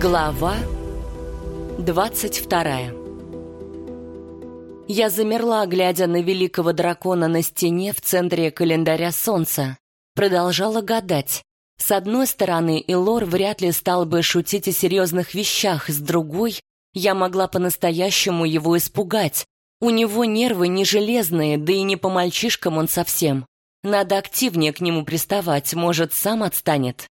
Глава 22 Я замерла, глядя на великого дракона на стене в центре календаря солнца. Продолжала гадать. С одной стороны, Илор вряд ли стал бы шутить о серьезных вещах, с другой, я могла по-настоящему его испугать. У него нервы не железные, да и не по мальчишкам он совсем. Надо активнее к нему приставать, может, сам отстанет.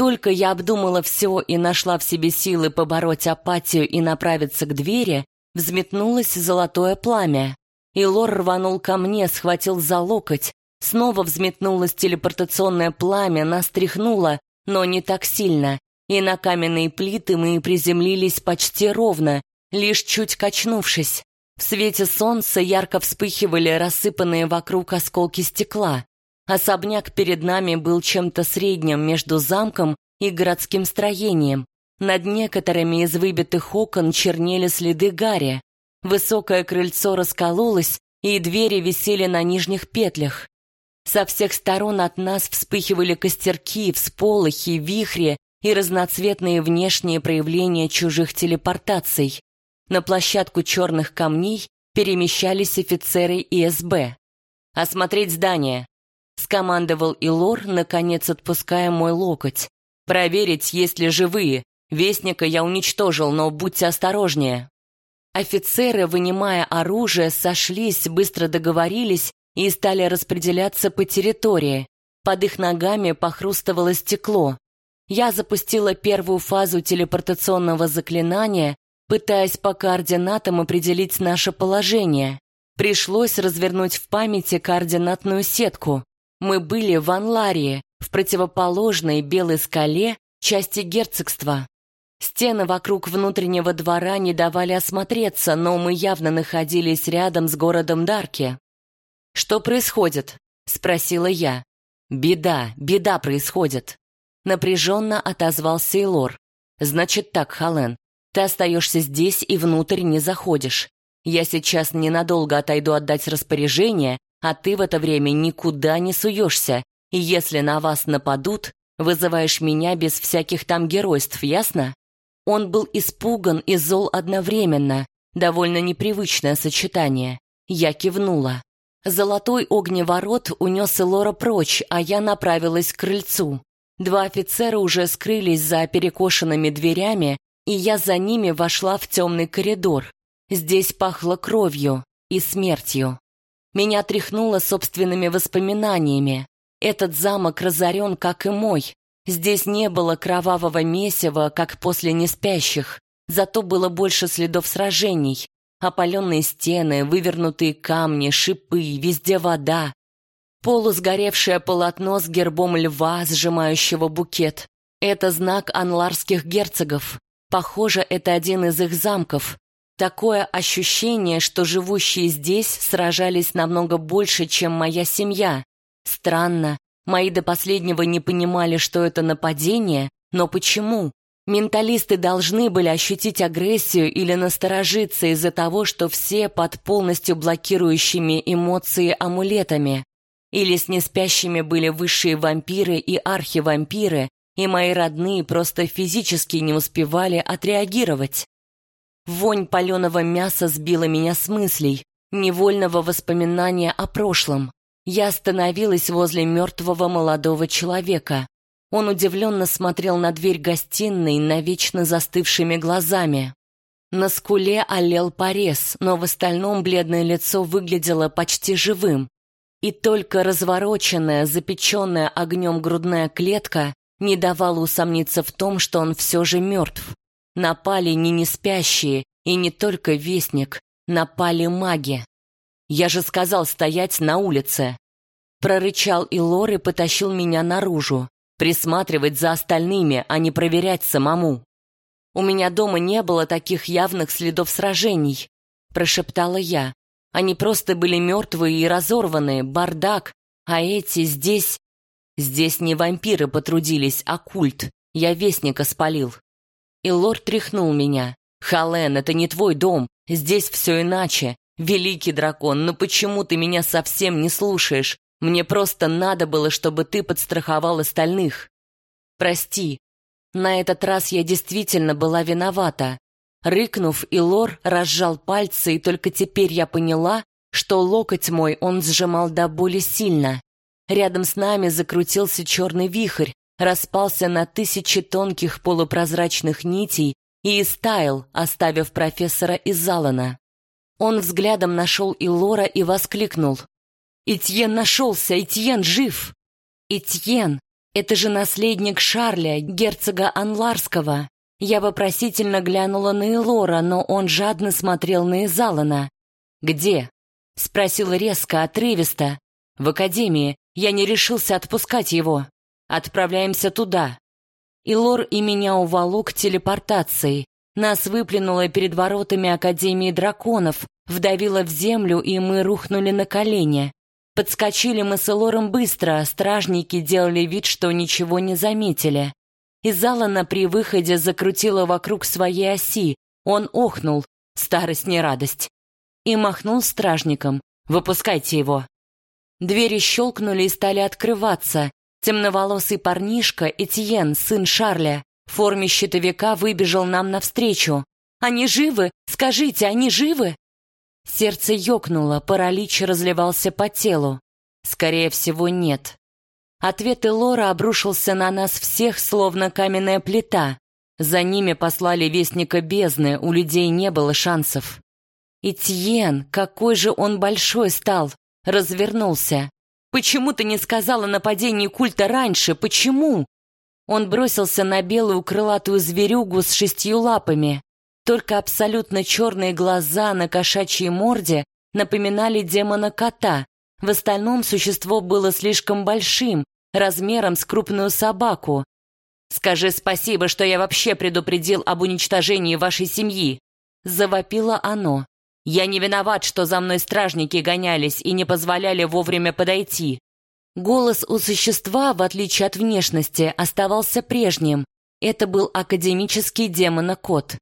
Только я обдумала все и нашла в себе силы побороть апатию и направиться к двери, взметнулось золотое пламя. И Лор рванул ко мне, схватил за локоть. Снова взметнулось телепортационное пламя, нас тряхнуло, но не так сильно. И на каменные плиты мы приземлились почти ровно, лишь чуть качнувшись. В свете солнца ярко вспыхивали рассыпанные вокруг осколки стекла. Особняк перед нами был чем-то средним между замком и городским строением. Над некоторыми из выбитых окон чернели следы гари. Высокое крыльцо раскололось, и двери висели на нижних петлях. Со всех сторон от нас вспыхивали костерки, всполохи, вихри и разноцветные внешние проявления чужих телепортаций. На площадку черных камней перемещались офицеры ИСБ. «Осмотреть здание», скомандовал Илор, наконец отпуская мой локоть. «Проверить, есть ли живые. Вестника я уничтожил, но будьте осторожнее». Офицеры, вынимая оружие, сошлись, быстро договорились и стали распределяться по территории. Под их ногами похрустывало стекло. Я запустила первую фазу телепортационного заклинания, пытаясь по координатам определить наше положение. Пришлось развернуть в памяти координатную сетку. Мы были в Анларии, в противоположной белой скале части герцогства. Стены вокруг внутреннего двора не давали осмотреться, но мы явно находились рядом с городом Дарки. «Что происходит?» — спросила я. «Беда, беда происходит», — напряженно отозвался Эйлор. «Значит так, Хален, ты остаешься здесь и внутрь не заходишь. Я сейчас ненадолго отойду отдать распоряжение, а ты в это время никуда не суешься, и если на вас нападут, вызываешь меня без всяких там геройств, ясно? Он был испуган и зол одновременно, довольно непривычное сочетание. Я кивнула. Золотой огневорот унес Лора прочь, а я направилась к крыльцу. Два офицера уже скрылись за перекошенными дверями, и я за ними вошла в темный коридор. Здесь пахло кровью и смертью. Меня тряхнуло собственными воспоминаниями. Этот замок разорен, как и мой. Здесь не было кровавого месива, как после неспящих. Зато было больше следов сражений. Опаленные стены, вывернутые камни, шипы, везде вода. Полусгоревшее полотно с гербом льва, сжимающего букет. Это знак анларских герцогов. Похоже, это один из их замков. Такое ощущение, что живущие здесь сражались намного больше, чем моя семья. Странно. Мои до последнего не понимали, что это нападение, но почему? Менталисты должны были ощутить агрессию или насторожиться из-за того, что все под полностью блокирующими эмоции амулетами. Или с неспящими были высшие вампиры и архивампиры, и мои родные просто физически не успевали отреагировать. Вонь паленого мяса сбила меня с мыслей, невольного воспоминания о прошлом. Я остановилась возле мертвого молодого человека. Он удивленно смотрел на дверь гостиной навечно застывшими глазами. На скуле олел порез, но в остальном бледное лицо выглядело почти живым. И только развороченная, запеченная огнем грудная клетка не давала усомниться в том, что он все же мертв. Напали не неспящие, и не только вестник, напали маги. Я же сказал стоять на улице. Прорычал Илор и потащил меня наружу, присматривать за остальными, а не проверять самому. У меня дома не было таких явных следов сражений, прошептала я. Они просто были мертвые и разорванные, бардак, а эти здесь... Здесь не вампиры потрудились, а культ. Я вестника спалил. И лорд тряхнул меня. «Хален, это не твой дом. Здесь все иначе. Великий дракон, но почему ты меня совсем не слушаешь? Мне просто надо было, чтобы ты подстраховал остальных. Прости». На этот раз я действительно была виновата. Рыкнув, Илор разжал пальцы, и только теперь я поняла, что локоть мой он сжимал до боли сильно. Рядом с нами закрутился черный вихрь, распался на тысячи тонких полупрозрачных нитей и истаял, оставив профессора из Алана. Он взглядом нашел Илора и воскликнул. «Этьен нашелся! Этьен жив!» «Этьен! Это же наследник Шарля, герцога Анларского!» Я вопросительно глянула на Илора, но он жадно смотрел на Изалана. «Где?» — спросил резко, отрывисто. «В академии. Я не решился отпускать его. Отправляемся туда». Илор и меня уволок телепортацией. Нас выплюнуло перед воротами Академии драконов, вдавило в землю, и мы рухнули на колени. Подскочили мы с Элором быстро, а стражники делали вид, что ничего не заметили. Из Алана при выходе закрутила вокруг своей оси. Он охнул. Старость не радость. И махнул стражником. «Выпускайте его». Двери щелкнули и стали открываться. Темноволосый парнишка, Этьен, сын Шарля, в форме щитовика выбежал нам навстречу. «Они живы? Скажите, они живы?» Сердце ёкнуло, паралич разливался по телу. Скорее всего, нет. Ответ Элора обрушился на нас всех, словно каменная плита. За ними послали вестника бездны, у людей не было шансов. Итьен, какой же он большой стал, развернулся. «Почему ты не сказала о нападении культа раньше? Почему?» Он бросился на белую крылатую зверюгу с шестью лапами. Только абсолютно черные глаза на кошачьей морде напоминали демона-кота. В остальном существо было слишком большим, размером с крупную собаку. «Скажи спасибо, что я вообще предупредил об уничтожении вашей семьи!» Завопило оно. «Я не виноват, что за мной стражники гонялись и не позволяли вовремя подойти». Голос у существа, в отличие от внешности, оставался прежним. Это был академический демона-кот.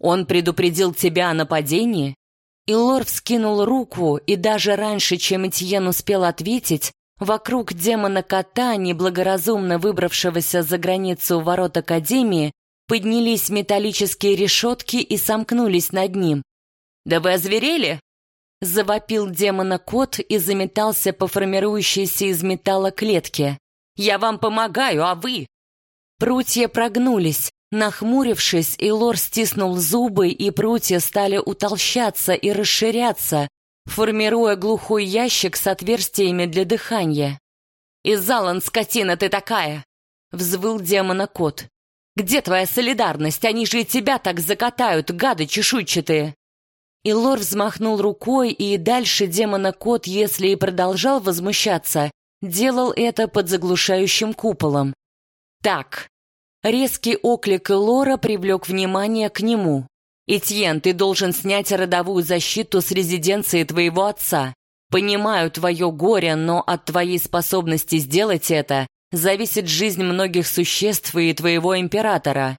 Он предупредил тебя о нападении?» Илор вскинул руку, и даже раньше, чем Этьен успел ответить, вокруг демона-кота, неблагоразумно выбравшегося за границу ворот Академии, поднялись металлические решетки и сомкнулись над ним. «Да вы озверели?» Завопил демона-кот и заметался по формирующейся из металла клетке. «Я вам помогаю, а вы?» Прутья прогнулись, Нахмурившись, Илор стиснул зубы, и прутья стали утолщаться и расширяться, формируя глухой ящик с отверстиями для дыхания. «Изалан, скотина ты такая!» — взвыл демона-кот. «Где твоя солидарность? Они же и тебя так закатают, гады чешуйчатые!» Илор взмахнул рукой, и дальше демона-кот, если и продолжал возмущаться, делал это под заглушающим куполом. «Так, Резкий оклик Лора привлек внимание к нему. «Этьен, ты должен снять родовую защиту с резиденции твоего отца. Понимаю твое горе, но от твоей способности сделать это зависит жизнь многих существ и твоего императора».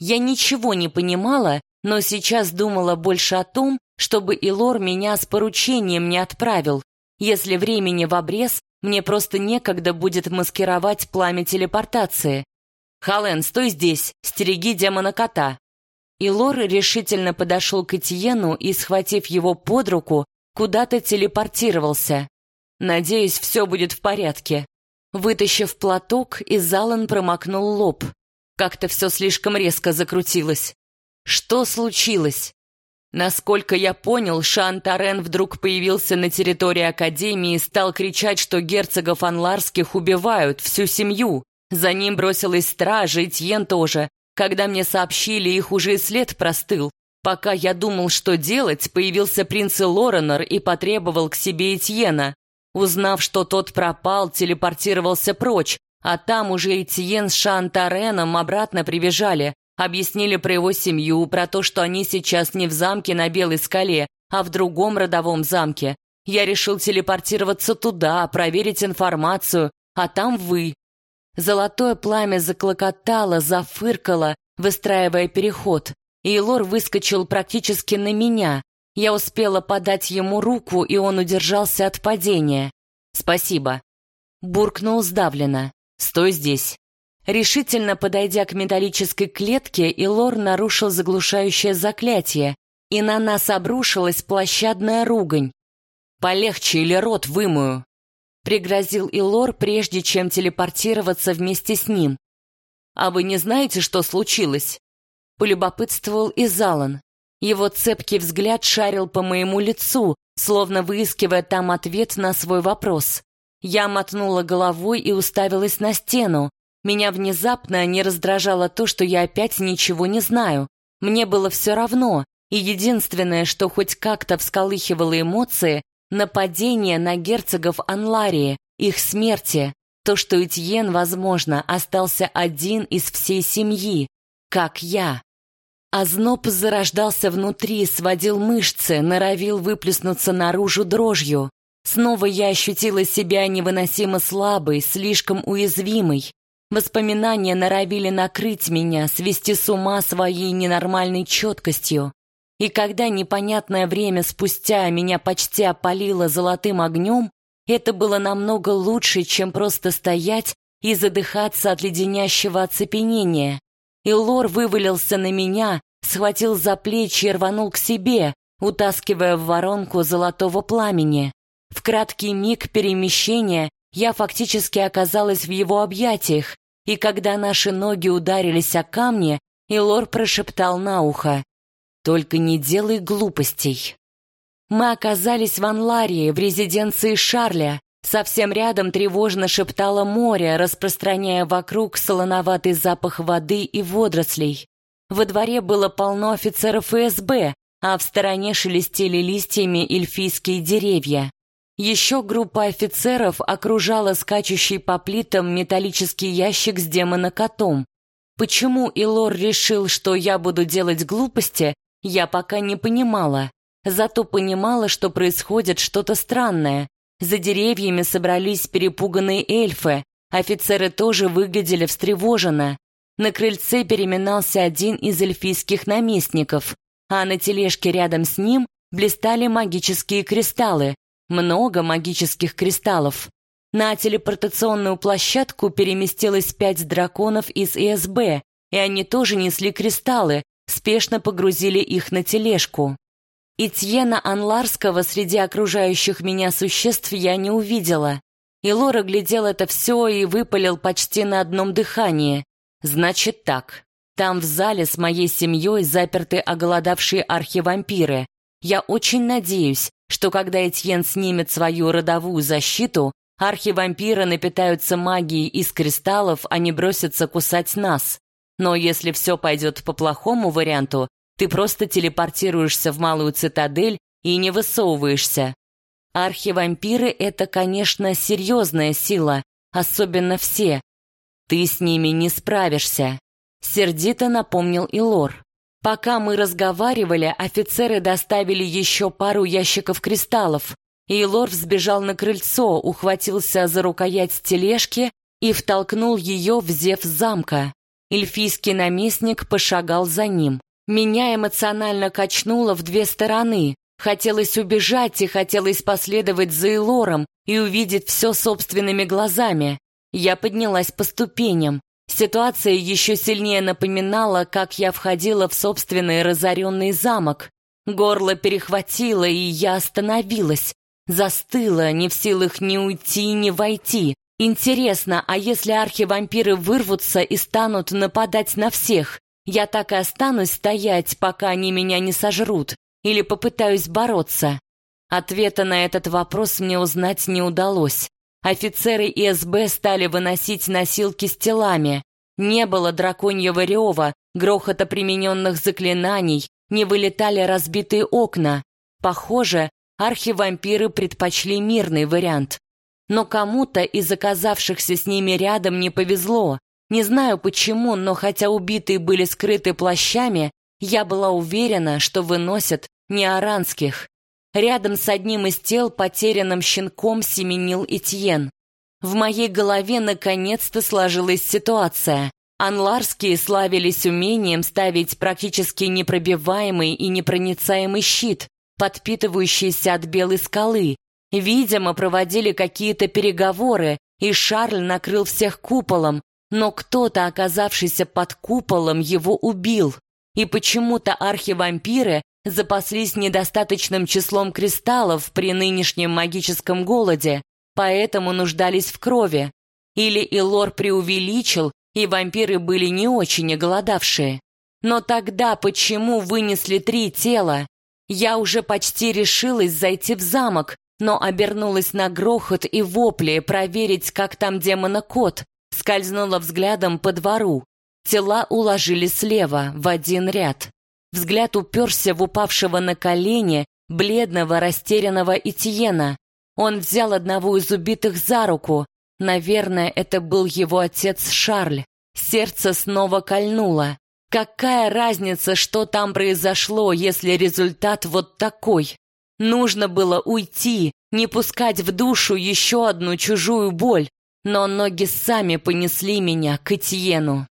Я ничего не понимала, но сейчас думала больше о том, чтобы Илор меня с поручением не отправил. Если времени в обрез, мне просто некогда будет маскировать пламя телепортации. «Хален, стой здесь! Стереги демона-кота!» И Лор решительно подошел к Этьену и, схватив его под руку, куда-то телепортировался. «Надеюсь, все будет в порядке». Вытащив платок, Изалан промокнул лоб. Как-то все слишком резко закрутилось. Что случилось? Насколько я понял, Шантарен вдруг появился на территории Академии и стал кричать, что герцогов анларских убивают, всю семью. За ним бросилась стража, и Тьен тоже. Когда мне сообщили, их уже и след простыл. Пока я думал, что делать, появился принц Лоренор и потребовал к себе Этьена. Узнав, что тот пропал, телепортировался прочь, а там уже Этьен с Шантареном обратно прибежали. Объяснили про его семью, про то, что они сейчас не в замке на Белой скале, а в другом родовом замке. Я решил телепортироваться туда, проверить информацию, а там вы. Золотое пламя заклокотало, зафыркало, выстраивая переход. И Лор выскочил практически на меня. Я успела подать ему руку, и он удержался от падения. «Спасибо». Буркнул сдавленно. «Стой здесь». Решительно подойдя к металлической клетке, Илор нарушил заглушающее заклятие, и на нас обрушилась площадная ругань. «Полегче или рот вымою!» Пригрозил Илор, прежде чем телепортироваться вместе с ним. «А вы не знаете, что случилось?» Полюбопытствовал Изалан. Его цепкий взгляд шарил по моему лицу, словно выискивая там ответ на свой вопрос. Я мотнула головой и уставилась на стену. Меня внезапно не раздражало то, что я опять ничего не знаю. Мне было все равно, и единственное, что хоть как-то всколыхивало эмоции, нападение на герцогов Анларии, их смерти, то, что Этьен, возможно, остался один из всей семьи, как я. Озноб зарождался внутри, сводил мышцы, норовил выплеснуться наружу дрожью. Снова я ощутила себя невыносимо слабой, слишком уязвимой. Воспоминания норовили накрыть меня, свести с ума своей ненормальной четкостью. И когда непонятное время спустя меня почти опалило золотым огнем, это было намного лучше, чем просто стоять и задыхаться от леденящего оцепенения. И Лор вывалился на меня, схватил за плечи и рванул к себе, утаскивая в воронку золотого пламени. В краткий миг перемещения я фактически оказалась в его объятиях, и когда наши ноги ударились о камни, Илор прошептал на ухо «Только не делай глупостей». Мы оказались в Анларии, в резиденции Шарля. Совсем рядом тревожно шептало море, распространяя вокруг солоноватый запах воды и водорослей. Во дворе было полно офицеров ФСБ, а в стороне шелестели листьями эльфийские деревья. Еще группа офицеров окружала скачущий по плитам металлический ящик с демона-котом. Почему Илор решил, что я буду делать глупости, я пока не понимала. Зато понимала, что происходит что-то странное. За деревьями собрались перепуганные эльфы. Офицеры тоже выглядели встревоженно. На крыльце переминался один из эльфийских наместников, а на тележке рядом с ним блистали магические кристаллы, много магических кристаллов. На телепортационную площадку переместилось пять драконов из ИСБ, и они тоже несли кристаллы, спешно погрузили их на тележку. Итьена Анларского среди окружающих меня существ я не увидела. И Лора глядел это все и выпалил почти на одном дыхании. Значит так. Там в зале с моей семьей заперты оголодавшие архивампиры. Я очень надеюсь, что когда Этьен снимет свою родовую защиту, архивампиры напитаются магией из кристаллов, а не бросятся кусать нас. Но если все пойдет по плохому варианту, ты просто телепортируешься в малую цитадель и не высовываешься. Архивампиры — это, конечно, серьезная сила, особенно все, ты с ними не справишься», — сердито напомнил Илор. Пока мы разговаривали, офицеры доставили еще пару ящиков кристаллов. Илор взбежал на крыльцо, ухватился за рукоять тележки и втолкнул ее в зев замка. Эльфийский наместник пошагал за ним. Меня эмоционально качнуло в две стороны. Хотелось убежать и хотелось последовать за Илором и увидеть все собственными глазами. Я поднялась по ступеням. Ситуация еще сильнее напоминала, как я входила в собственный разоренный замок. Горло перехватило, и я остановилась. Застыла, не в силах ни уйти, ни войти. Интересно, а если архивампиры вырвутся и станут нападать на всех? Я так и останусь стоять, пока они меня не сожрут? Или попытаюсь бороться? Ответа на этот вопрос мне узнать не удалось. Офицеры ИСБ стали выносить носилки с телами. Не было драконьего рева, грохота примененных заклинаний, не вылетали разбитые окна. Похоже, архивампиры предпочли мирный вариант. Но кому-то из оказавшихся с ними рядом не повезло. Не знаю почему, но хотя убитые были скрыты плащами, я была уверена, что выносят не аранских. Рядом с одним из тел потерянным щенком семенил Этьен. В моей голове наконец-то сложилась ситуация. Анларские славились умением ставить практически непробиваемый и непроницаемый щит, подпитывающийся от белой скалы. Видимо, проводили какие-то переговоры, и Шарль накрыл всех куполом, но кто-то, оказавшийся под куполом, его убил. И почему-то архивампиры запаслись недостаточным числом кристаллов при нынешнем магическом голоде, поэтому нуждались в крови. Или Илор преувеличил, и вампиры были не очень оголодавшие. Но тогда почему вынесли три тела? Я уже почти решилась зайти в замок, но обернулась на грохот и вопли проверить, как там демона-кот, скользнула взглядом по двору. Тела уложили слева, в один ряд. Взгляд уперся в упавшего на колени, бледного, растерянного Этьена. Он взял одного из убитых за руку. Наверное, это был его отец Шарль. Сердце снова кольнуло. Какая разница, что там произошло, если результат вот такой? Нужно было уйти, не пускать в душу еще одну чужую боль, но ноги сами понесли меня к Этьену.